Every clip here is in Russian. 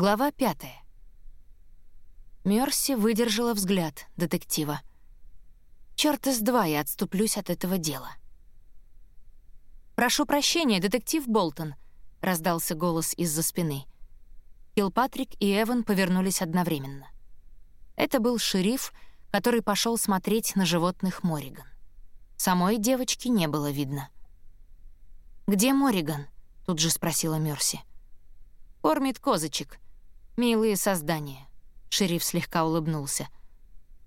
Глава пятая. Мерси выдержала взгляд детектива. Чёрта с два я отступлюсь от этого дела. «Прошу прощения, детектив Болтон», — раздался голос из-за спины. Килпатрик и Эван повернулись одновременно. Это был шериф, который пошел смотреть на животных Мориган. Самой девочки не было видно. «Где Мориган?» — тут же спросила Мерси. «Кормит козочек. Милые создания». Шериф слегка улыбнулся.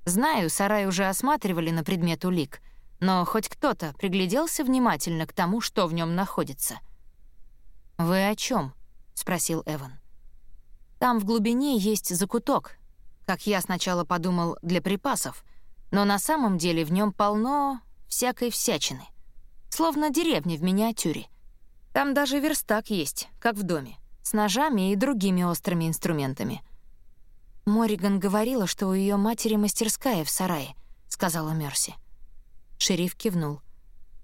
«Знаю, сарай уже осматривали на предмет улик, но хоть кто-то пригляделся внимательно к тому, что в нем находится». «Вы о чем? спросил Эван. «Там в глубине есть закуток, как я сначала подумал, для припасов, но на самом деле в нем полно всякой всячины. Словно деревня в миниатюре. Там даже верстак есть, как в доме с ножами и другими острыми инструментами. Мориган говорила, что у ее матери мастерская в сарае, сказала Мерси. Шериф кивнул.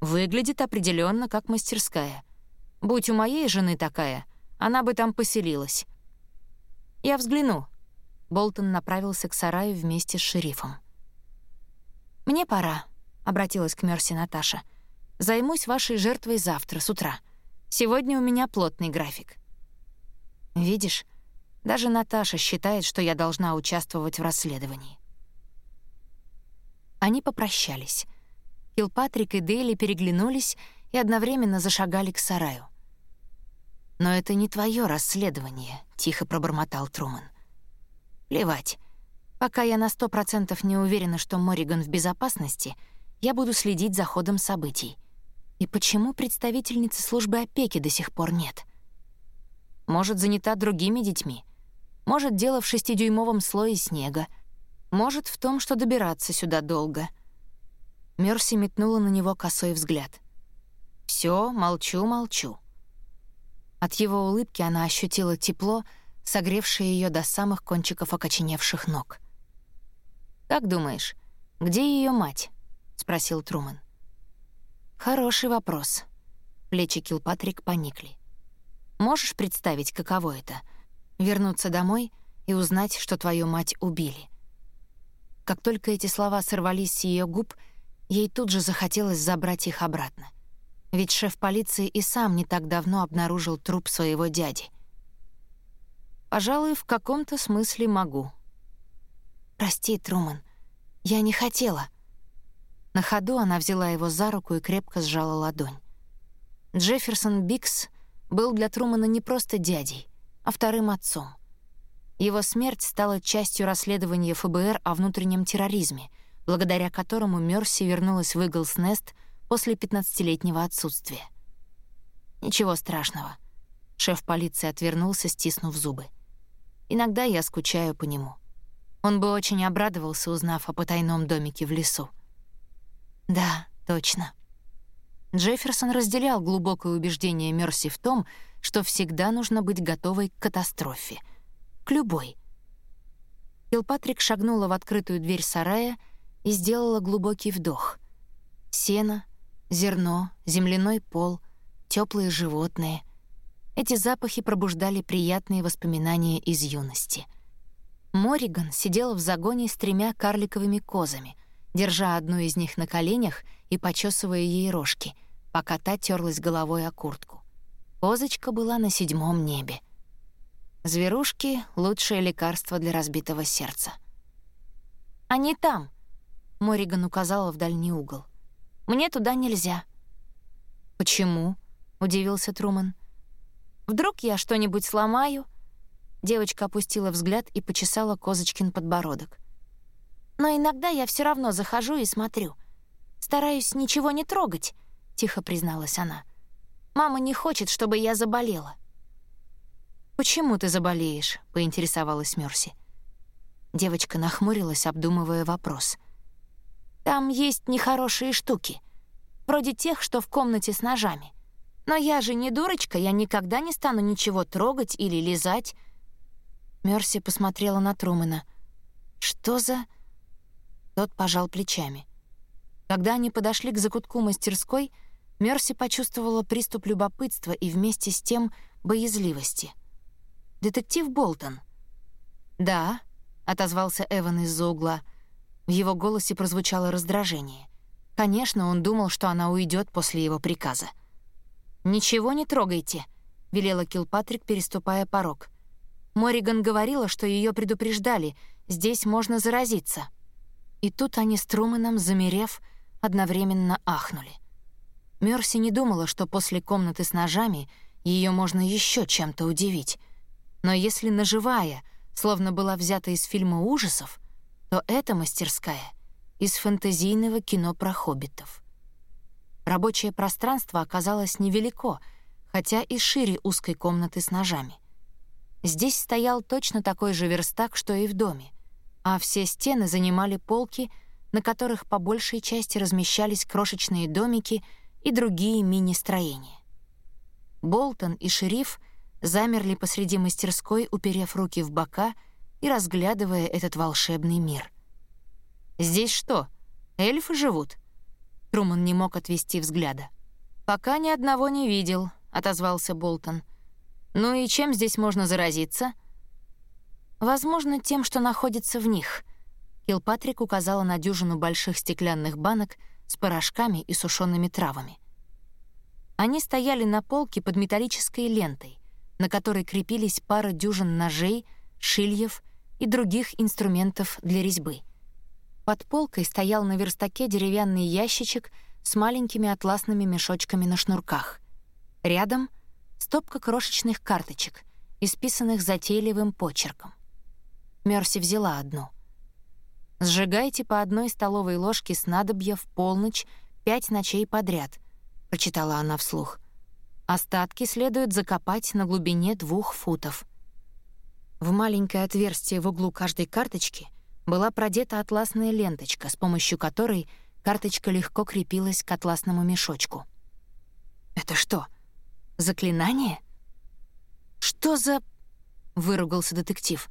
Выглядит определенно как мастерская. Будь у моей жены такая, она бы там поселилась. Я взгляну. Болтон направился к сараю вместе с шерифом. Мне пора, обратилась к Мерси Наташа. Займусь вашей жертвой завтра с утра. Сегодня у меня плотный график. Видишь, даже Наташа считает, что я должна участвовать в расследовании. Они попрощались. Килпатрик и Дейли переглянулись и одновременно зашагали к сараю. «Но это не твое расследование», — тихо пробормотал Труман. «Плевать. Пока я на сто процентов не уверена, что Мориган в безопасности, я буду следить за ходом событий. И почему представительницы службы опеки до сих пор нет?» Может, занята другими детьми. Может, дело в шестидюймовом слое снега. Может, в том, что добираться сюда долго. Мерси метнула на него косой взгляд. Все, молчу, молчу». От его улыбки она ощутила тепло, согревшее ее до самых кончиков окоченевших ног. «Как думаешь, где ее мать?» — спросил Труман. «Хороший вопрос». Плечи Килпатрик поникли. Можешь представить, каково это — вернуться домой и узнать, что твою мать убили? Как только эти слова сорвались с ее губ, ей тут же захотелось забрать их обратно. Ведь шеф полиции и сам не так давно обнаружил труп своего дяди. Пожалуй, в каком-то смысле могу. «Прости, Труман, я не хотела». На ходу она взяла его за руку и крепко сжала ладонь. Джефферсон Бикс — был для Трумана не просто дядей, а вторым отцом. Его смерть стала частью расследования ФБР о внутреннем терроризме, благодаря которому Мерси вернулась в Иглс-Нест после 15-летнего отсутствия. Ничего страшного. Шеф полиции отвернулся, стиснув зубы. Иногда я скучаю по нему. Он бы очень обрадовался, узнав о потайном домике в лесу. Да, точно. Джефферсон разделял глубокое убеждение Мерси в том, что всегда нужно быть готовой к катастрофе. К любой. Килпатрик шагнула в открытую дверь сарая и сделала глубокий вдох. Сено, зерно, земляной пол, теплые животные. Эти запахи пробуждали приятные воспоминания из юности. Мориган сидела в загоне с тремя карликовыми козами, держа одну из них на коленях — и почесывая ей рожки, пока та терлась головой о куртку. Козочка была на седьмом небе. Зверушки — лучшее лекарство для разбитого сердца. «Они там!» — Мориган указала в дальний угол. «Мне туда нельзя». «Почему?» — удивился Труман. «Вдруг я что-нибудь сломаю?» Девочка опустила взгляд и почесала козочкин подбородок. «Но иногда я все равно захожу и смотрю — Стараюсь ничего не трогать», — тихо призналась она. «Мама не хочет, чтобы я заболела». «Почему ты заболеешь?» — поинтересовалась Мерси. Девочка нахмурилась, обдумывая вопрос. «Там есть нехорошие штуки, вроде тех, что в комнате с ножами. Но я же не дурочка, я никогда не стану ничего трогать или лизать». Мерси посмотрела на Трумэна. «Что за...» Тот пожал плечами. Когда они подошли к закутку мастерской, Мерси почувствовала приступ любопытства и вместе с тем боязливости. «Детектив Болтон». «Да», — отозвался Эван из-за угла. В его голосе прозвучало раздражение. Конечно, он думал, что она уйдет после его приказа. «Ничего не трогайте», — велела Килпатрик, переступая порог. Мориган говорила, что ее предупреждали, здесь можно заразиться. И тут они с Труманом, замерев, одновременно ахнули. Мерси не думала, что после комнаты с ножами ее можно еще чем-то удивить. Но если наживая, словно была взята из фильма ужасов, то эта мастерская — из фэнтезийного кино про хоббитов. Рабочее пространство оказалось невелико, хотя и шире узкой комнаты с ножами. Здесь стоял точно такой же верстак, что и в доме, а все стены занимали полки, на которых по большей части размещались крошечные домики и другие мини-строения. Болтон и шериф замерли посреди мастерской, уперев руки в бока и разглядывая этот волшебный мир. «Здесь что, эльфы живут?» Труман не мог отвести взгляда. «Пока ни одного не видел», — отозвался Болтон. «Ну и чем здесь можно заразиться?» «Возможно, тем, что находится в них». Килпатрик указала на дюжину больших стеклянных банок с порошками и сушеными травами. Они стояли на полке под металлической лентой, на которой крепились пара дюжин ножей, шильев и других инструментов для резьбы. Под полкой стоял на верстаке деревянный ящичек с маленькими атласными мешочками на шнурках. Рядом — стопка крошечных карточек, исписанных затейливым почерком. Мерси взяла одну. «Сжигайте по одной столовой ложке снадобья в полночь пять ночей подряд», — прочитала она вслух. «Остатки следует закопать на глубине двух футов». В маленькое отверстие в углу каждой карточки — была продета атласная ленточка, с помощью которой карточка легко крепилась к атласному мешочку. «Это что, заклинание?» «Что за...» — выругался детектив.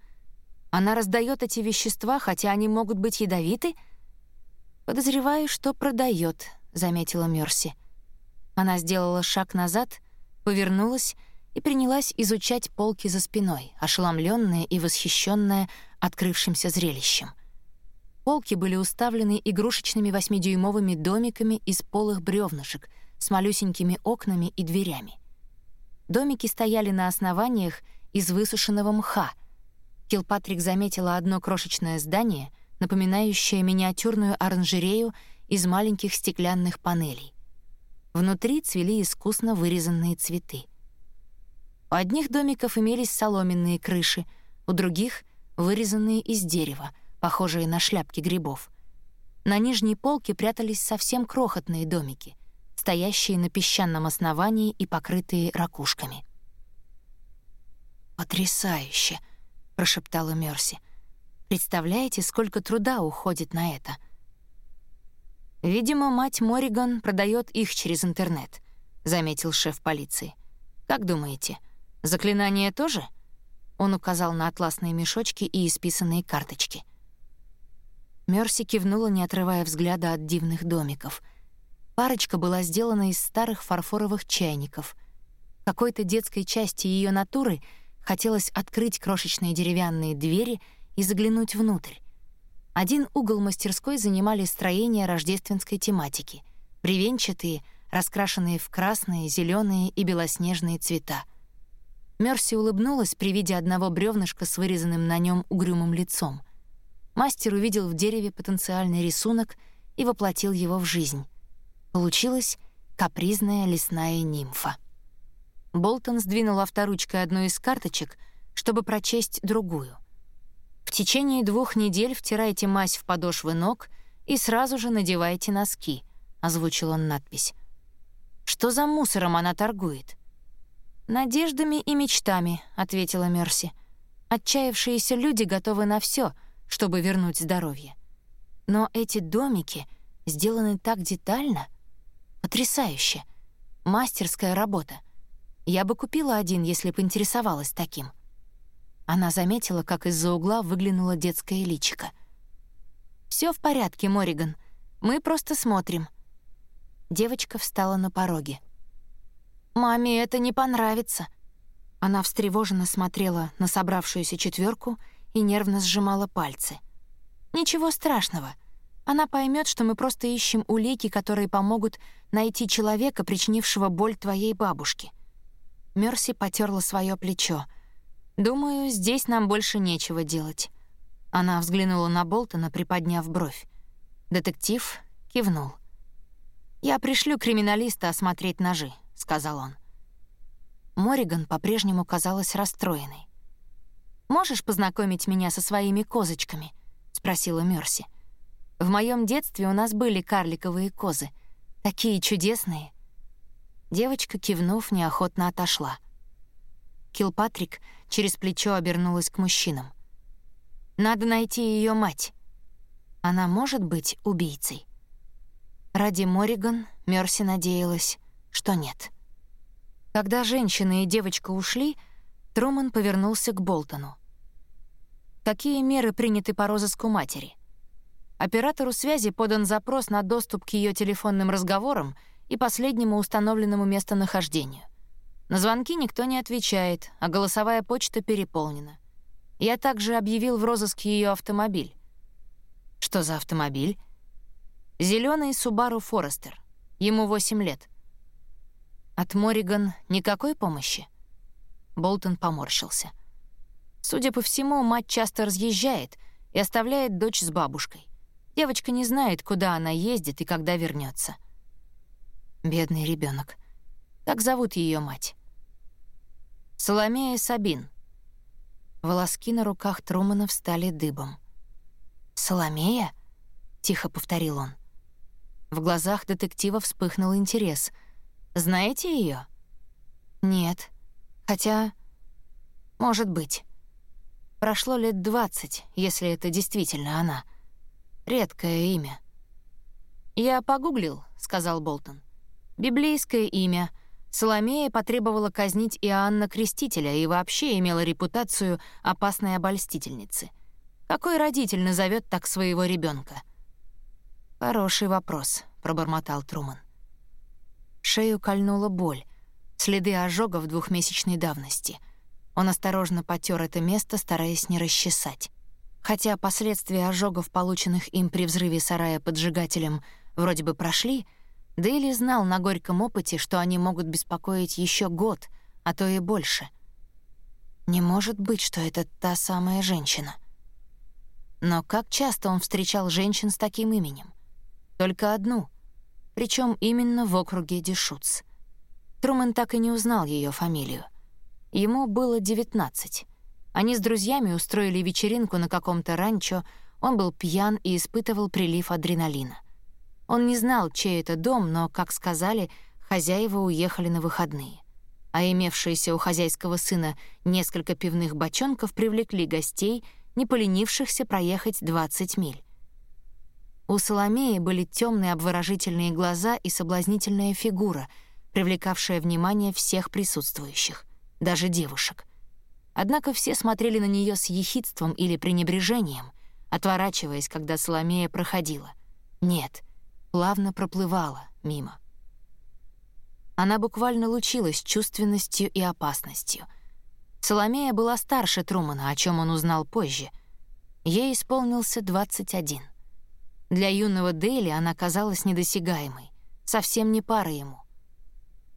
«Она раздает эти вещества, хотя они могут быть ядовиты?» «Подозреваю, что продает, заметила Мерси. Она сделала шаг назад, повернулась и принялась изучать полки за спиной, ошеломленная и восхищенная открывшимся зрелищем. Полки были уставлены игрушечными восьмидюймовыми домиками из полых бревнышек с малюсенькими окнами и дверями. Домики стояли на основаниях из высушенного мха. Килпатрик заметила одно крошечное здание, напоминающее миниатюрную оранжерею из маленьких стеклянных панелей. Внутри цвели искусно вырезанные цветы. У одних домиков имелись соломенные крыши, у других вырезанные из дерева, похожие на шляпки грибов. На нижней полке прятались совсем крохотные домики, стоящие на песчаном основании и покрытые ракушками. «Потрясающе!» — прошептала Мерси. «Представляете, сколько труда уходит на это?» «Видимо, мать Мориган продает их через интернет», — заметил шеф полиции. «Как думаете, заклинание тоже?» Он указал на атласные мешочки и исписанные карточки. Мерси кивнула, не отрывая взгляда от дивных домиков. Парочка была сделана из старых фарфоровых чайников. Какой-то детской части ее натуры хотелось открыть крошечные деревянные двери и заглянуть внутрь. Один угол мастерской занимали строения рождественской тематики, бревенчатые, раскрашенные в красные, зеленые и белоснежные цвета. Мерси улыбнулась при виде одного бревнышка с вырезанным на нем угрюмым лицом. Мастер увидел в дереве потенциальный рисунок и воплотил его в жизнь. Получилась капризная лесная нимфа. Болтон сдвинул авторучкой одну из карточек, чтобы прочесть другую. В течение двух недель втирайте мазь в подошвы ног и сразу же надевайте носки, озвучил он надпись. Что за мусором она торгует? «Надеждами и мечтами», — ответила Мерси. «Отчаявшиеся люди готовы на все, чтобы вернуть здоровье. Но эти домики сделаны так детально. Потрясающе. Мастерская работа. Я бы купила один, если бы интересовалась таким». Она заметила, как из-за угла выглянула детское личико. Все в порядке, Мориган. Мы просто смотрим». Девочка встала на пороге. «Маме это не понравится». Она встревоженно смотрела на собравшуюся четверку и нервно сжимала пальцы. «Ничего страшного. Она поймет, что мы просто ищем улики, которые помогут найти человека, причинившего боль твоей бабушке». Мерси потерла свое плечо. «Думаю, здесь нам больше нечего делать». Она взглянула на Болтона, приподняв бровь. Детектив кивнул. «Я пришлю криминалиста осмотреть ножи», — сказал он. Мориган по-прежнему казалась расстроенной. «Можешь познакомить меня со своими козочками?» — спросила Мерси. «В моем детстве у нас были карликовые козы. Такие чудесные». Девочка, кивнув, неохотно отошла. Килпатрик через плечо обернулась к мужчинам. «Надо найти ее мать. Она может быть убийцей?» Ради Мориган Мерси надеялась, что нет. Когда женщина и девочка ушли, Труман повернулся к Болтону. Какие меры приняты по розыску матери? Оператору связи подан запрос на доступ к ее телефонным разговорам и последнему установленному местонахождению. На звонки никто не отвечает, а голосовая почта переполнена. Я также объявил в розыск ее автомобиль. Что за автомобиль? Зеленый Subaru Forester. Ему 8 лет. От Мориган никакой помощи? Болтон поморщился. Судя по всему, мать часто разъезжает и оставляет дочь с бабушкой. Девочка не знает, куда она ездит и когда вернется. Бедный ребенок. Как зовут ее мать? Соломея Сабин. Волоски на руках Трумана встали дыбом. «Соломея?» — тихо повторил он. В глазах детектива вспыхнул интерес — знаете ее? Нет. Хотя, может быть. Прошло лет двадцать, если это действительно она. Редкое имя. «Я погуглил», — сказал Болтон. «Библейское имя. Соломея потребовала казнить Иоанна Крестителя и вообще имела репутацию опасной обольстительницы. Какой родитель назовет так своего ребенка? «Хороший вопрос», — пробормотал Труман. Шею кольнула боль, следы ожогов двухмесячной давности. Он осторожно потер это место, стараясь не расчесать. Хотя последствия ожогов, полученных им при взрыве сарая поджигателем, вроде бы прошли, Дейли знал на горьком опыте, что они могут беспокоить еще год, а то и больше. Не может быть, что это та самая женщина. Но как часто он встречал женщин с таким именем? Только одну — причем именно в округе Дешуц. Трумэн так и не узнал ее фамилию. Ему было 19. Они с друзьями устроили вечеринку на каком-то ранчо, он был пьян и испытывал прилив адреналина. Он не знал, чей это дом, но, как сказали, хозяева уехали на выходные. А имевшиеся у хозяйского сына несколько пивных бочонков привлекли гостей, не поленившихся проехать 20 миль. У Соломеи были темные обворожительные глаза и соблазнительная фигура, привлекавшая внимание всех присутствующих, даже девушек. Однако все смотрели на нее с ехидством или пренебрежением, отворачиваясь, когда Соломея проходила. Нет, плавно проплывала мимо. Она буквально лучилась чувственностью и опасностью. Соломея была старше Трумана, о чем он узнал позже. Ей исполнился 21. Для юного Дейли она казалась недосягаемой, совсем не пара ему.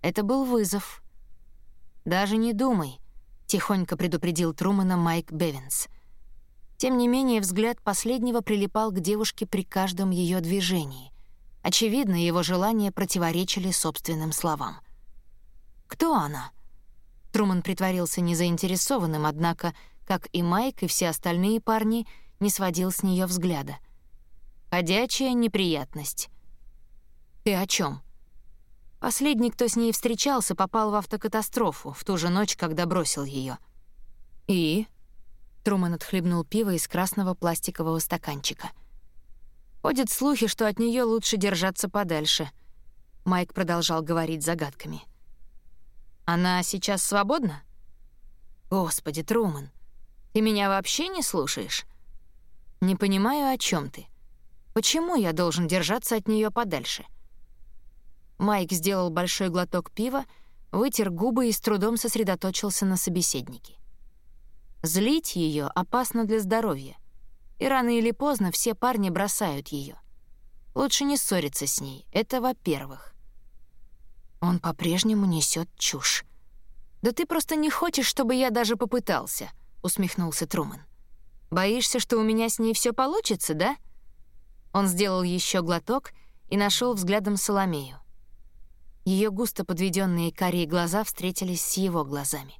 Это был вызов. «Даже не думай», — тихонько предупредил Трумана Майк Бевинс. Тем не менее, взгляд последнего прилипал к девушке при каждом ее движении. Очевидно, его желания противоречили собственным словам. «Кто она?» Труман притворился незаинтересованным, однако, как и Майк и все остальные парни, не сводил с нее взгляда — Ходячая неприятность. Ты о чем? Последний, кто с ней встречался, попал в автокатастрофу в ту же ночь, когда бросил ее. И? Труман отхлебнул пиво из красного пластикового стаканчика. Ходят слухи, что от нее лучше держаться подальше. Майк продолжал говорить загадками. Она сейчас свободна? Господи, Труман, ты меня вообще не слушаешь? Не понимаю, о чем ты. Почему я должен держаться от нее подальше? Майк сделал большой глоток пива, вытер губы и с трудом сосредоточился на собеседнике. Злить ее опасно для здоровья, и рано или поздно все парни бросают ее. Лучше не ссориться с ней, это во-первых. Он по-прежнему несет чушь. «Да ты просто не хочешь, чтобы я даже попытался», — усмехнулся Труман. «Боишься, что у меня с ней все получится, да?» Он сделал еще глоток и нашел взглядом Соломею. Ее густо подведенные карие глаза встретились с его глазами.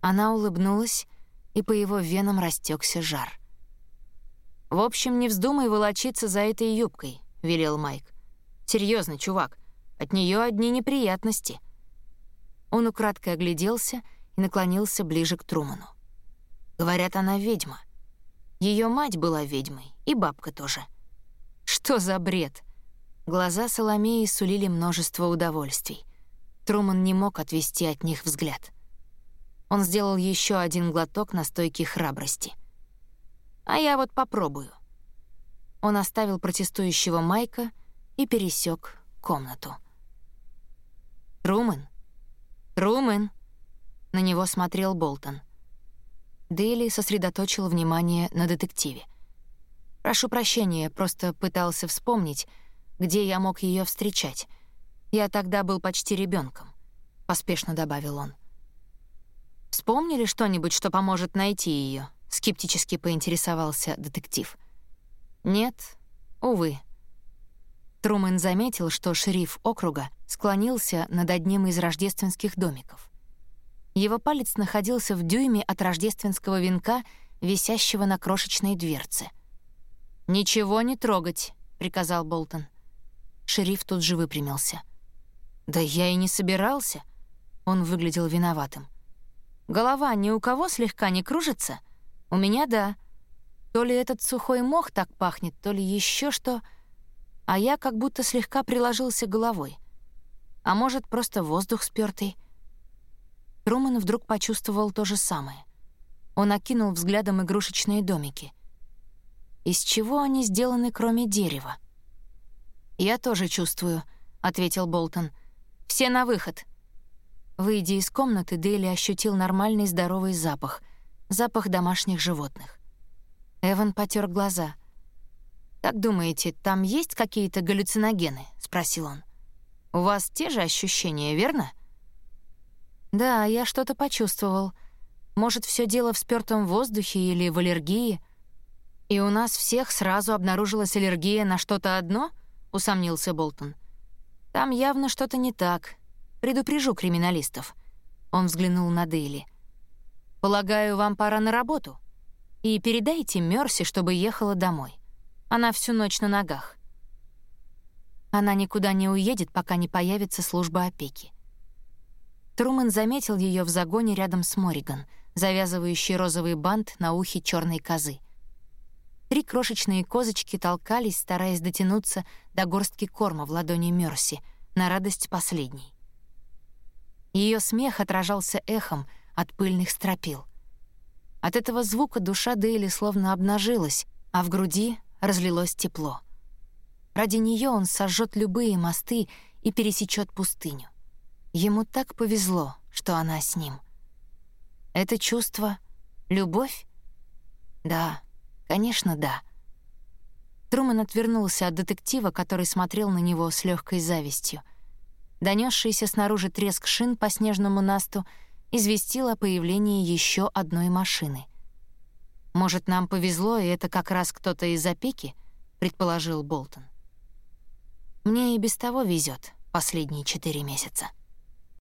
Она улыбнулась, и по его венам растекся жар. «В общем, не вздумай волочиться за этой юбкой», — велел Майк. Серьезно, чувак, от нее одни неприятности». Он украдкой огляделся и наклонился ближе к Труману. «Говорят, она ведьма. Ее мать была ведьмой, и бабка тоже». «Что за бред?» Глаза Соломеи сулили множество удовольствий. Труман не мог отвести от них взгляд. Он сделал еще один глоток настойки храбрости. «А я вот попробую». Он оставил протестующего Майка и пересек комнату. «Трумэн? Трумэн?» На него смотрел Болтон. Дейли сосредоточил внимание на детективе. «Прошу прощения, просто пытался вспомнить, где я мог ее встречать. Я тогда был почти ребенком, поспешно добавил он. Вспомнили что-нибудь, что поможет найти ее? Скептически поинтересовался детектив. Нет, увы. Трумэн заметил, что шериф округа склонился над одним из рождественских домиков. Его палец находился в дюйме от рождественского венка, висящего на крошечной дверце. «Ничего не трогать», — приказал Болтон. Шериф тут же выпрямился. «Да я и не собирался». Он выглядел виноватым. «Голова ни у кого слегка не кружится? У меня — да. То ли этот сухой мох так пахнет, то ли еще что. А я как будто слегка приложился головой. А может, просто воздух спёртый?» Труман вдруг почувствовал то же самое. Он окинул взглядом игрушечные домики. Из чего они сделаны, кроме дерева? «Я тоже чувствую», — ответил Болтон. «Все на выход». Выйдя из комнаты, Дейли ощутил нормальный здоровый запах, запах домашних животных. Эван потер глаза. «Как думаете, там есть какие-то галлюциногены?» — спросил он. «У вас те же ощущения, верно?» «Да, я что-то почувствовал. Может, все дело в спёртом воздухе или в аллергии. И у нас всех сразу обнаружилась аллергия на что-то одно?» — усомнился Болтон. «Там явно что-то не так. Предупрежу криминалистов». Он взглянул на Дейли. «Полагаю, вам пора на работу. И передайте Мёрси, чтобы ехала домой. Она всю ночь на ногах». Она никуда не уедет, пока не появится служба опеки. Трумэн заметил ее в загоне рядом с Мориган, завязывающей розовый бант на ухе черной козы. Три крошечные козочки толкались, стараясь дотянуться до горстки корма в ладони Мерси, на радость последней. Ее смех отражался эхом от пыльных стропил. От этого звука душа Дейли словно обнажилась, а в груди разлилось тепло. Ради нее он сожжет любые мосты и пересечет пустыню. Ему так повезло, что она с ним. Это чувство — любовь? Да, Конечно, да. Трумэн отвернулся от детектива, который смотрел на него с легкой завистью. Донесшийся снаружи треск шин по снежному насту известил о появлении еще одной машины. «Может, нам повезло, и это как раз кто-то из опеки?» — предположил Болтон. «Мне и без того везет последние четыре месяца».